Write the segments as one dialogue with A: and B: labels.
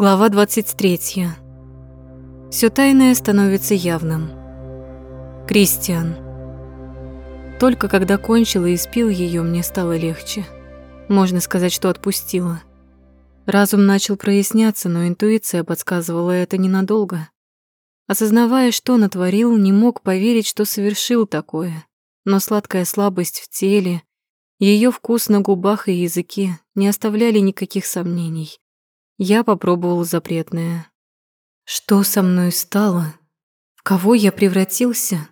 A: Глава 23. Все тайное становится явным. Кристиан. Только когда кончила и спил ее, мне стало легче. Можно сказать, что отпустила. Разум начал проясняться, но интуиция подсказывала это ненадолго. Осознавая, что натворил, не мог поверить, что совершил такое. Но сладкая слабость в теле, ее вкус на губах и языке не оставляли никаких сомнений. Я попробовал запретное. Что со мной стало? В кого я превратился?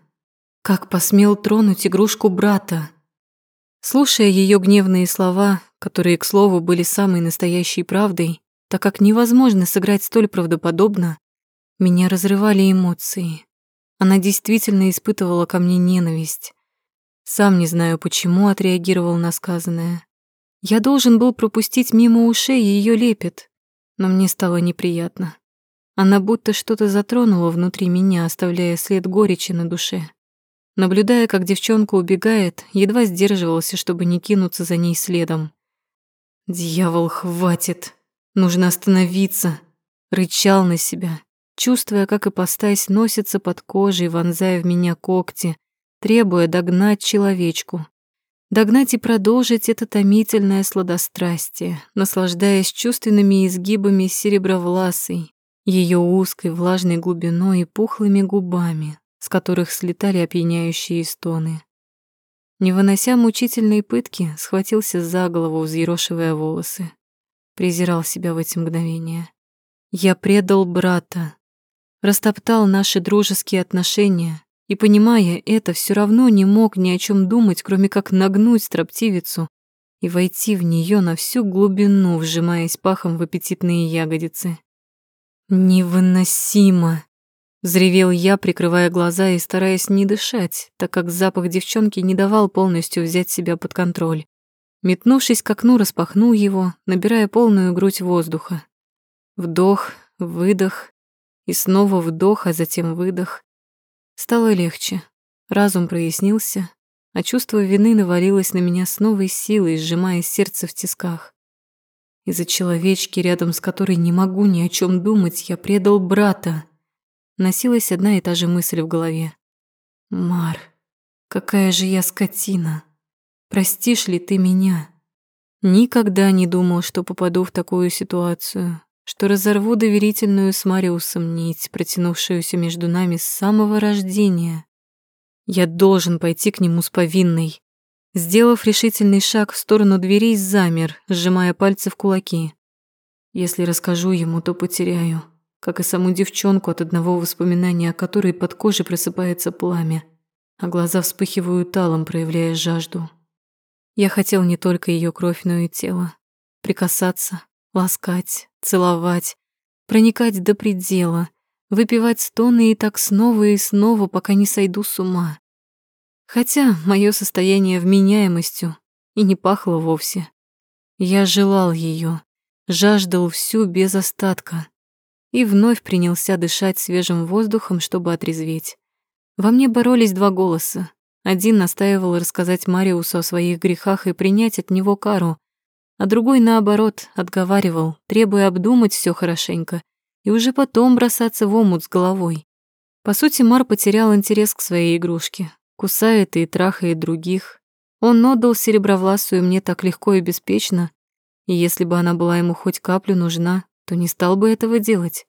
A: Как посмел тронуть игрушку брата? Слушая ее гневные слова, которые, к слову, были самой настоящей правдой, так как невозможно сыграть столь правдоподобно, меня разрывали эмоции. Она действительно испытывала ко мне ненависть. Сам не знаю, почему отреагировал на сказанное. Я должен был пропустить мимо ушей ее лепет, но мне стало неприятно. Она будто что-то затронула внутри меня, оставляя след горечи на душе. Наблюдая, как девчонка убегает, едва сдерживался, чтобы не кинуться за ней следом. «Дьявол, хватит! Нужно остановиться!» Рычал на себя, чувствуя, как ипостась носится под кожей, вонзая в меня когти, требуя догнать человечку. Догнать и продолжить это томительное сладострастие, наслаждаясь чувственными изгибами серебровласой, ее узкой влажной глубиной и пухлыми губами, с которых слетали опьяняющие стоны. Не вынося мучительной пытки, схватился за голову, взъерошивая волосы. Презирал себя в эти мгновения. Я предал брата, растоптал наши дружеские отношения, и, понимая это, все равно не мог ни о чем думать, кроме как нагнуть строптивицу и войти в нее на всю глубину, вжимаясь пахом в аппетитные ягодицы. «Невыносимо!» — взревел я, прикрывая глаза и стараясь не дышать, так как запах девчонки не давал полностью взять себя под контроль. Метнувшись к окну, распахнул его, набирая полную грудь воздуха. Вдох, выдох и снова вдох, а затем выдох. Стало легче. Разум прояснился, а чувство вины навалилось на меня с новой силой, сжимая сердце в тисках. Из-за человечки, рядом с которой не могу ни о чем думать, я предал брата. Носилась одна и та же мысль в голове. «Мар, какая же я скотина! Простишь ли ты меня?» Никогда не думал, что попаду в такую ситуацию что разорву доверительную с Мариусом нить, протянувшуюся между нами с самого рождения. Я должен пойти к нему с повинной. Сделав решительный шаг в сторону дверей, замер, сжимая пальцы в кулаки. Если расскажу ему, то потеряю, как и саму девчонку от одного воспоминания, о которой под кожей просыпается пламя, а глаза вспыхивают талом, проявляя жажду. Я хотел не только ее кровь, но и тело. Прикасаться, ласкать, целовать, проникать до предела, выпивать стоны и так снова и снова, пока не сойду с ума. Хотя мое состояние вменяемостью и не пахло вовсе. Я желал ее, жаждал всю без остатка и вновь принялся дышать свежим воздухом, чтобы отрезветь. Во мне боролись два голоса. Один настаивал рассказать Мариусу о своих грехах и принять от него кару, а другой, наоборот, отговаривал, требуя обдумать все хорошенько и уже потом бросаться в омут с головой. По сути, Мар потерял интерес к своей игрушке, кусает и трахает других. Он отдал серебровласую мне так легко и беспечно, и если бы она была ему хоть каплю нужна, то не стал бы этого делать.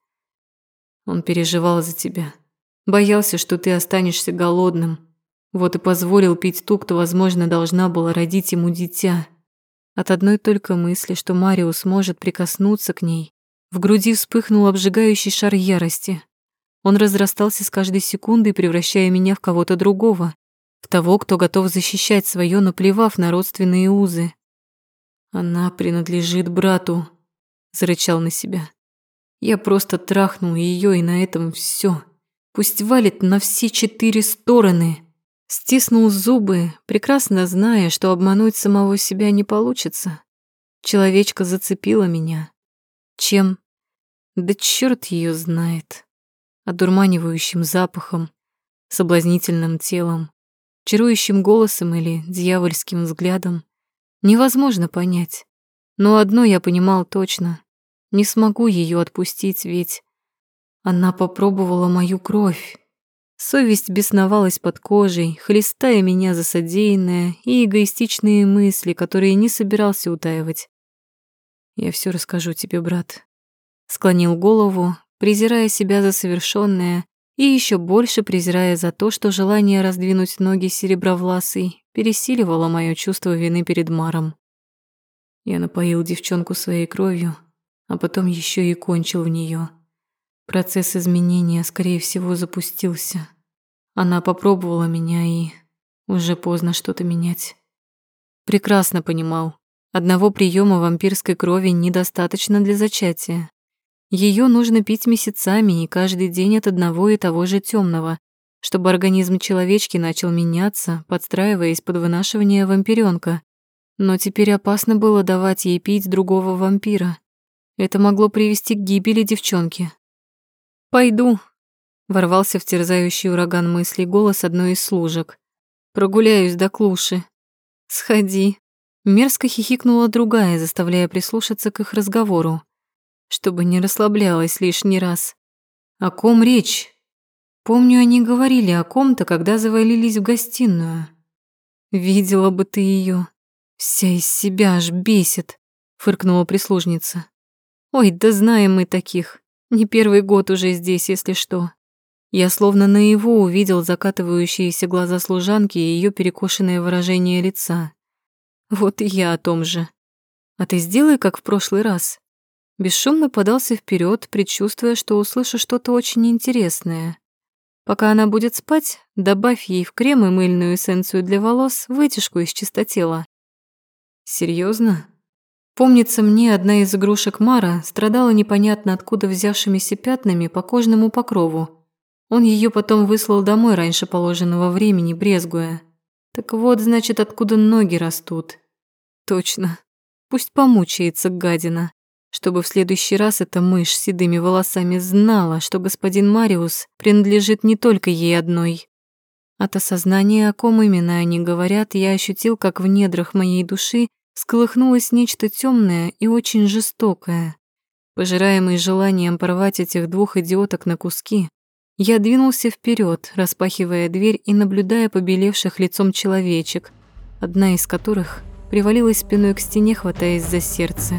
A: Он переживал за тебя, боялся, что ты останешься голодным, вот и позволил пить ту, кто, возможно, должна была родить ему дитя. От одной только мысли, что Мариус может прикоснуться к ней, в груди вспыхнул обжигающий шар ярости. Он разрастался с каждой секундой, превращая меня в кого-то другого, в того, кто готов защищать свое, наплевав на родственные узы. «Она принадлежит брату», — зарычал на себя. «Я просто трахнул ее, и на этом все. Пусть валит на все четыре стороны». Стиснул зубы, прекрасно зная, что обмануть самого себя не получится. Человечка зацепила меня. Чем? Да черт ее знает. Одурманивающим запахом, соблазнительным телом, чарующим голосом или дьявольским взглядом. Невозможно понять. Но одно я понимал точно. Не смогу ее отпустить, ведь она попробовала мою кровь. Совесть бесновалась под кожей, хлестая меня за содеянное и эгоистичные мысли, которые не собирался утаивать. «Я все расскажу тебе, брат». Склонил голову, презирая себя за совершенное и еще больше презирая за то, что желание раздвинуть ноги серебровласой пересиливало мое чувство вины перед Маром. Я напоил девчонку своей кровью, а потом еще и кончил в нее. Процесс изменения, скорее всего, запустился. Она попробовала меня, и уже поздно что-то менять. Прекрасно понимал, одного приема вампирской крови недостаточно для зачатия. Ее нужно пить месяцами и каждый день от одного и того же темного, чтобы организм человечки начал меняться, подстраиваясь под вынашивание вампирёнка. Но теперь опасно было давать ей пить другого вампира. Это могло привести к гибели девчонки. «Пойду», — ворвался в терзающий ураган мыслей голос одной из служек. «Прогуляюсь до клуши». «Сходи», — мерзко хихикнула другая, заставляя прислушаться к их разговору чтобы не расслаблялась лишний раз. О ком речь? Помню, они говорили о ком-то, когда завалились в гостиную. Видела бы ты ее. Вся из себя аж бесит, фыркнула прислужница. Ой, да знаем мы таких. Не первый год уже здесь, если что. Я словно наяву увидел закатывающиеся глаза служанки и ее перекошенное выражение лица. Вот и я о том же. А ты сделай, как в прошлый раз. Бесшумно подался вперед, предчувствуя, что услышу что-то очень интересное. Пока она будет спать, добавь ей в крем и мыльную эссенцию для волос вытяжку из чистотела. Серьезно? Помнится мне, одна из игрушек Мара страдала непонятно откуда взявшимися пятнами по кожному покрову. Он ее потом выслал домой раньше положенного времени, брезгуя. Так вот, значит, откуда ноги растут. Точно. Пусть помучается гадина чтобы в следующий раз эта мышь с седыми волосами знала, что господин Мариус принадлежит не только ей одной. От осознания, о ком именно они говорят, я ощутил, как в недрах моей души сколыхнулось нечто темное и очень жестокое. Пожираемый желанием порвать этих двух идиоток на куски, я двинулся вперед, распахивая дверь и наблюдая побелевших лицом человечек, одна из которых привалилась спиной к стене, хватаясь за сердце.